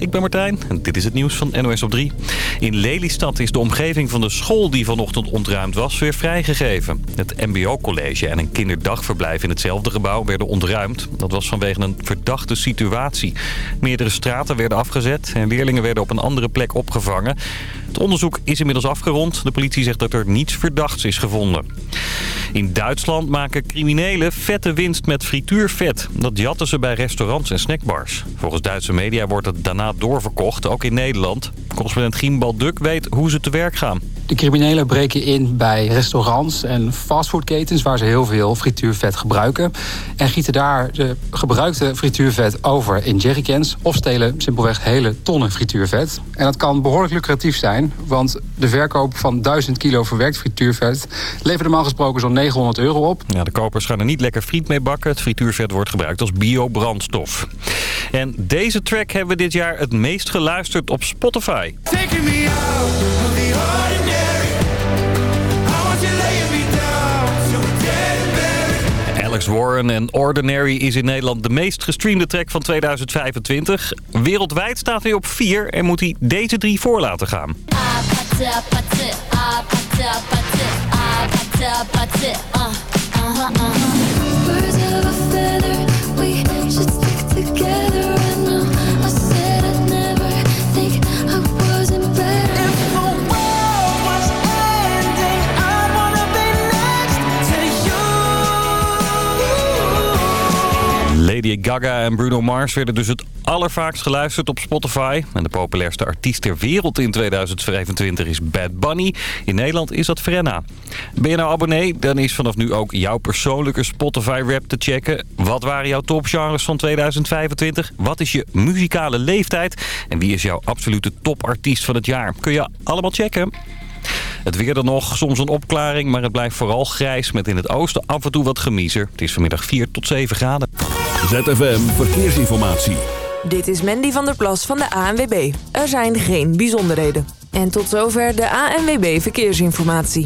ik ben Martijn en dit is het nieuws van NOS op 3. In Lelystad is de omgeving van de school die vanochtend ontruimd was weer vrijgegeven. Het mbo-college en een kinderdagverblijf in hetzelfde gebouw werden ontruimd. Dat was vanwege een verdachte situatie. Meerdere straten werden afgezet en leerlingen werden op een andere plek opgevangen. Het onderzoek is inmiddels afgerond. De politie zegt dat er niets verdachts is gevonden. In Duitsland maken criminelen vette winst met frituurvet. Dat jatten ze bij restaurants en snackbars. Volgens Duitse media wordt het daarna doorverkocht, ook in Nederland. Correspondent Gimbal Duk weet hoe ze te werk gaan. De criminelen breken in bij restaurants en fastfoodketens... waar ze heel veel frituurvet gebruiken. En gieten daar de gebruikte frituurvet over in jerrycans... of stelen simpelweg hele tonnen frituurvet. En dat kan behoorlijk lucratief zijn... want de verkoop van 1000 kilo verwerkt frituurvet... levert normaal gesproken zo'n 900 euro op. Ja, de kopers gaan er niet lekker friet mee bakken. Het frituurvet wordt gebruikt als biobrandstof. En deze track hebben we dit jaar het meest geluisterd op Spotify. Taking me out of the ordinary. Warren en Ordinary is in Nederland de meest gestreamde track van 2025. Wereldwijd staat hij op 4 en moet hij deze drie voor laten gaan. Lady Gaga en Bruno Mars werden dus het allervaakst geluisterd op Spotify. En de populairste artiest ter wereld in 2025 is Bad Bunny. In Nederland is dat Frenna. Ben je nou abonnee? Dan is vanaf nu ook jouw persoonlijke Spotify-rap te checken. Wat waren jouw topgenres van 2025? Wat is je muzikale leeftijd? En wie is jouw absolute topartiest van het jaar? Kun je allemaal checken. Het weer dan nog, soms een opklaring, maar het blijft vooral grijs met in het oosten af en toe wat gemiezer. Het is vanmiddag 4 tot 7 graden. ZFM Verkeersinformatie. Dit is Mandy van der Plas van de ANWB. Er zijn geen bijzonderheden. En tot zover de ANWB Verkeersinformatie.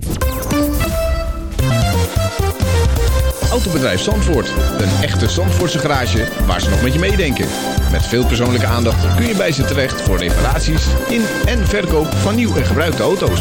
Autobedrijf Zandvoort. Een echte Zandvoortse garage waar ze nog met je meedenken. Met veel persoonlijke aandacht kun je bij ze terecht voor reparaties in en verkoop van nieuw en gebruikte auto's.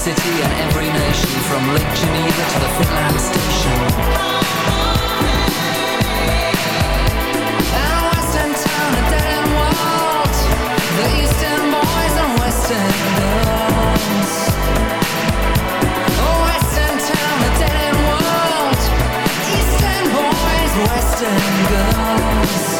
city and every nation From Lake Geneva to the Finland station. And western town, a dead end world The eastern boys and western girls. Western town, a dead end world Eastern boys, western girls.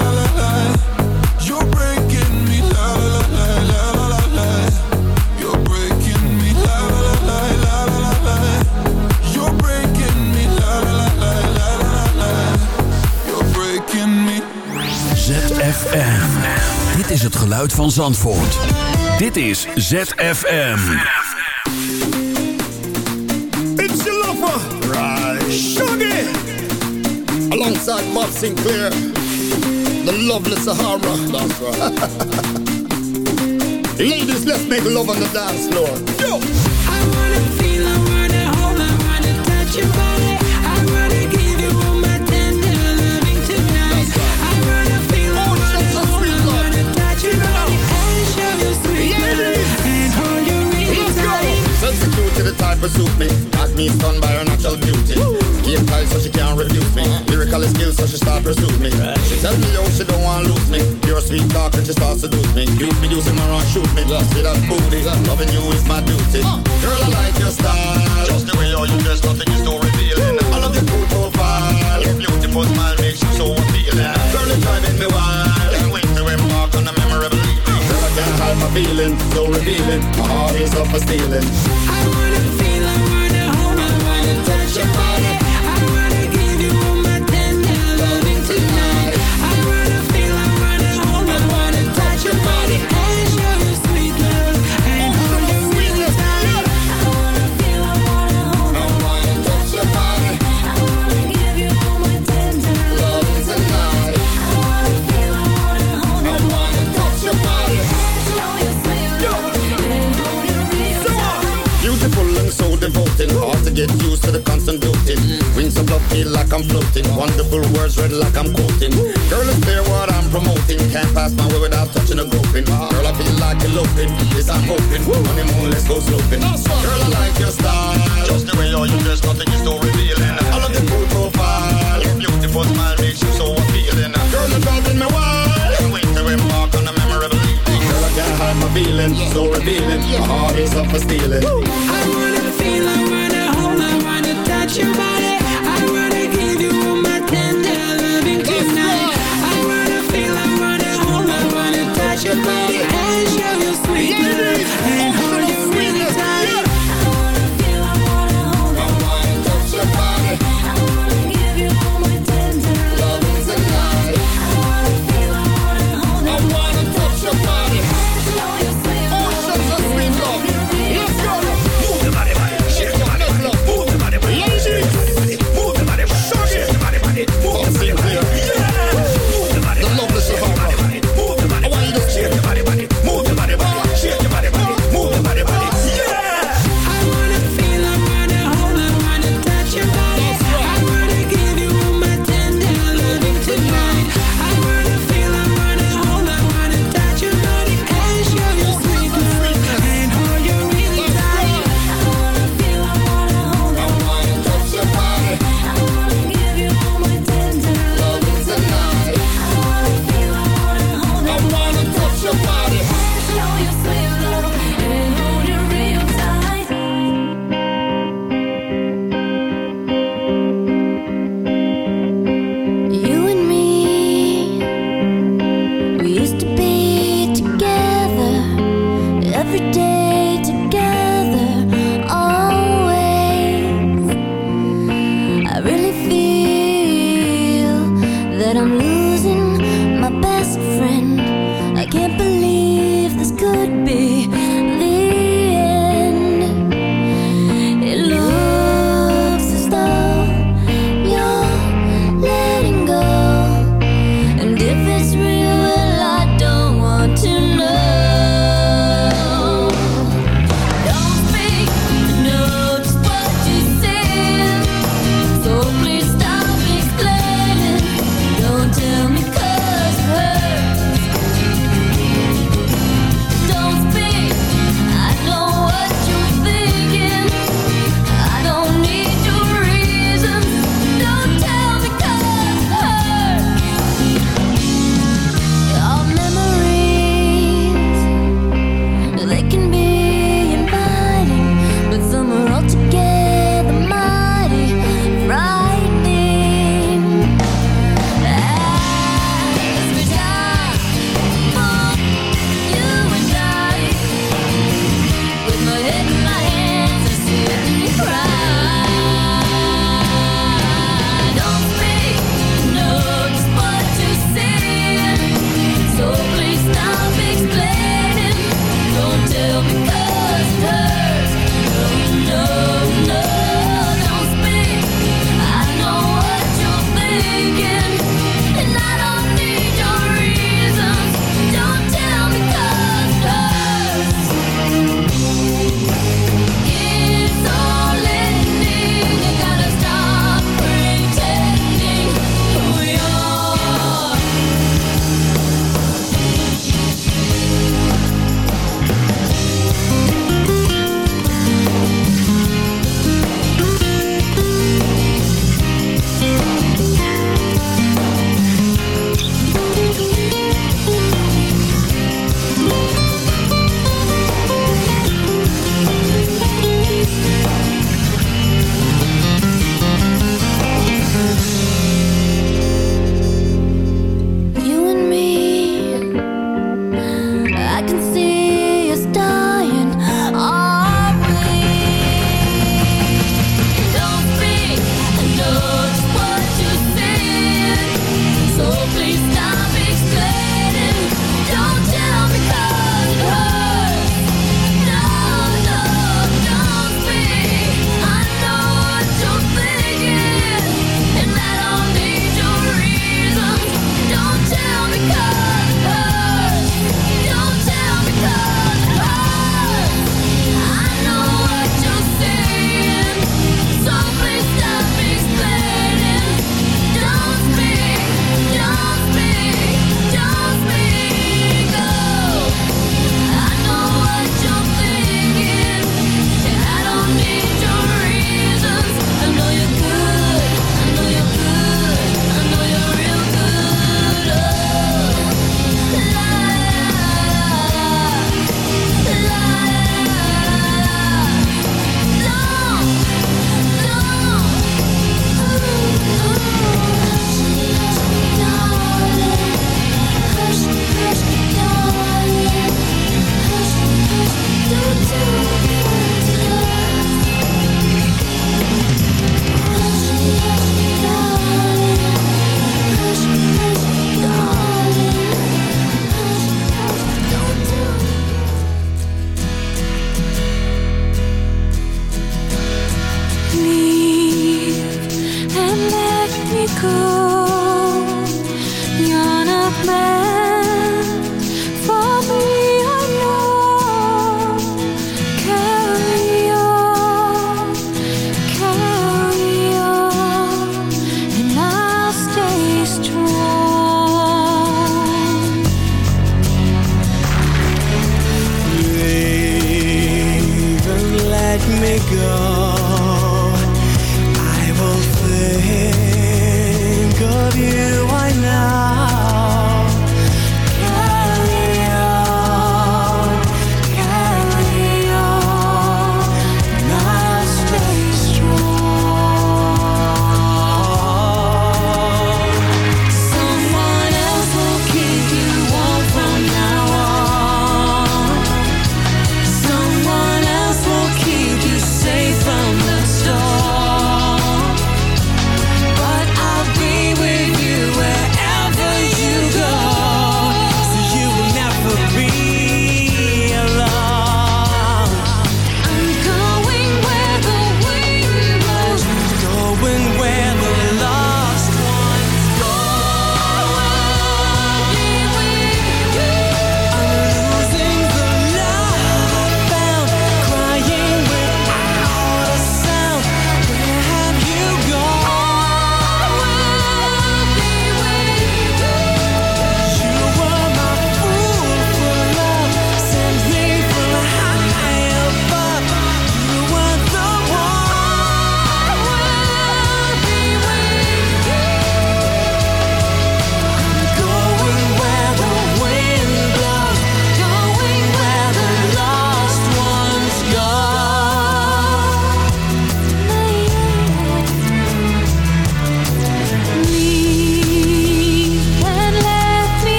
is het geluid van Zandvoort. Dit is ZFM. It's your lover, right? Shuggy, alongside Bob Sinclair, the lovely Sahara. That's right. Ladies, let's make love on the dance floor. Yo. I wanna feel, I wanna hold, I wanna touch your body. To the type of suit me. Got me stunned by her natural beauty. Game tight so she can't refuse me. Lyrical skills so she start pursue me. She tell me yo she don't want lose me. Pure sweet talk and she start seduce me. You be using my run shoot me. See that booty. Loving you is my duty. Girl I like your style. Just the way you you dress nothing is so revealing. I love your cool profile. Your beautiful smile makes you so appealing. Girl it's driving me wild. Can't wait to embark on a memorable evening. Girl I can't hide my feelings. So revealing. My heart is up for stealing. To get used to the constant doting. Wings of love feel like I'm floating. Wonderful words read like I'm quoting. Girl, it's clear what I'm promoting. Can't pass my way without touching a groping. Girl, I feel like eloping. Yes, I'm hoping. Honeymoon, let's go sloping. Girl, I like your style. Just the way you you dress, nothing is so revealing. I love your cool profile. Your beautiful smile makes you so appealing. Girl, you're driving me wild. Can't wait to embark on a memorable evening. Girl, I can't hide my feelings. So revealing. My heart is up for stealing. I wanna feel, I wanna hold, I wanna touch your body.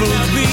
Never be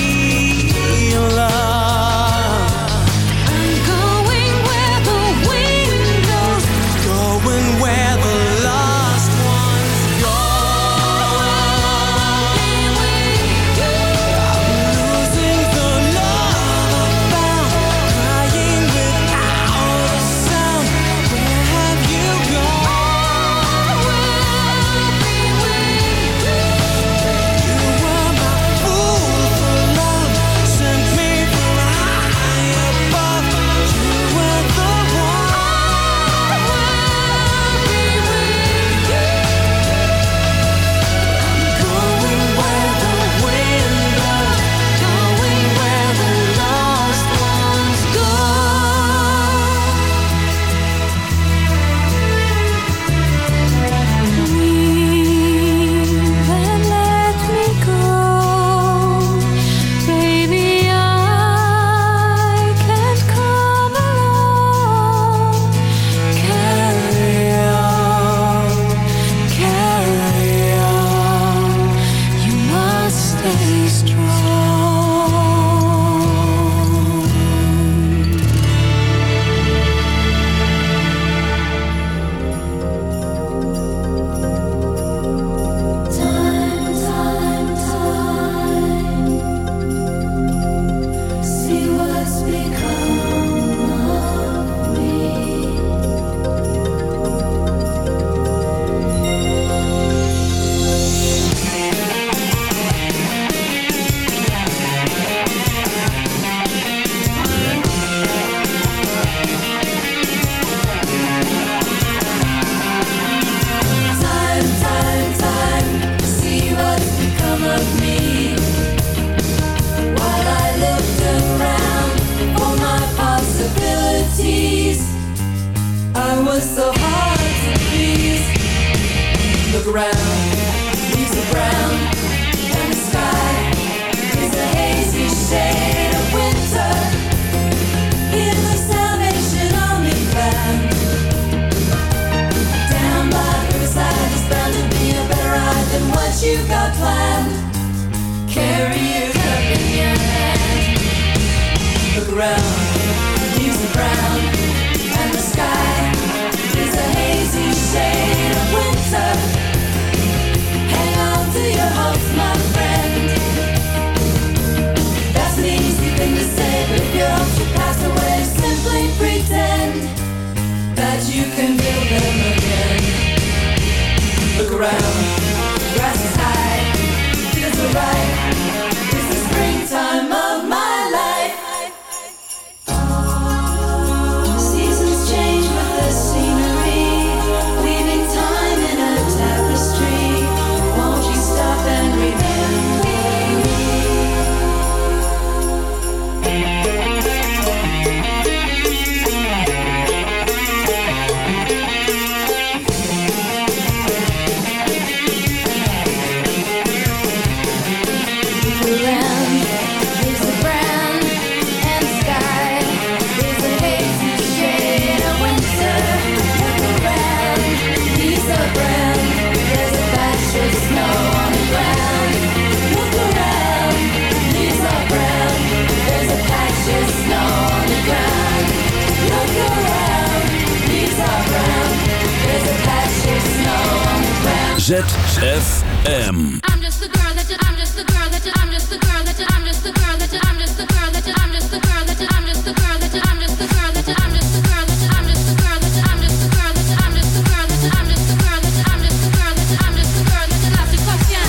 ZFM. I'm just the girl that you, I'm just the girl that you, I'm just the girl that you, I'm just the girl that you, I'm just the girl that you, I'm just the girl that you, I'm just the girl that you, I'm just the girl that you, I'm just the girl that you, I'm just the girl that you, I'm just the girl that you, I'm just the girl that you, I'm just the girl that you, I'm just the girl that you, I'm just the girl that you love to question.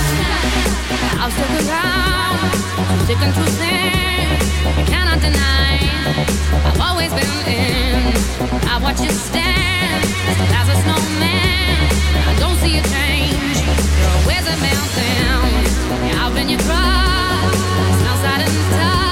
I'll stick around, stick and true thing, cannot deny. I've always been in. I watch you stand as a snowman. I don't see a change. I've been your cry, outside in the time.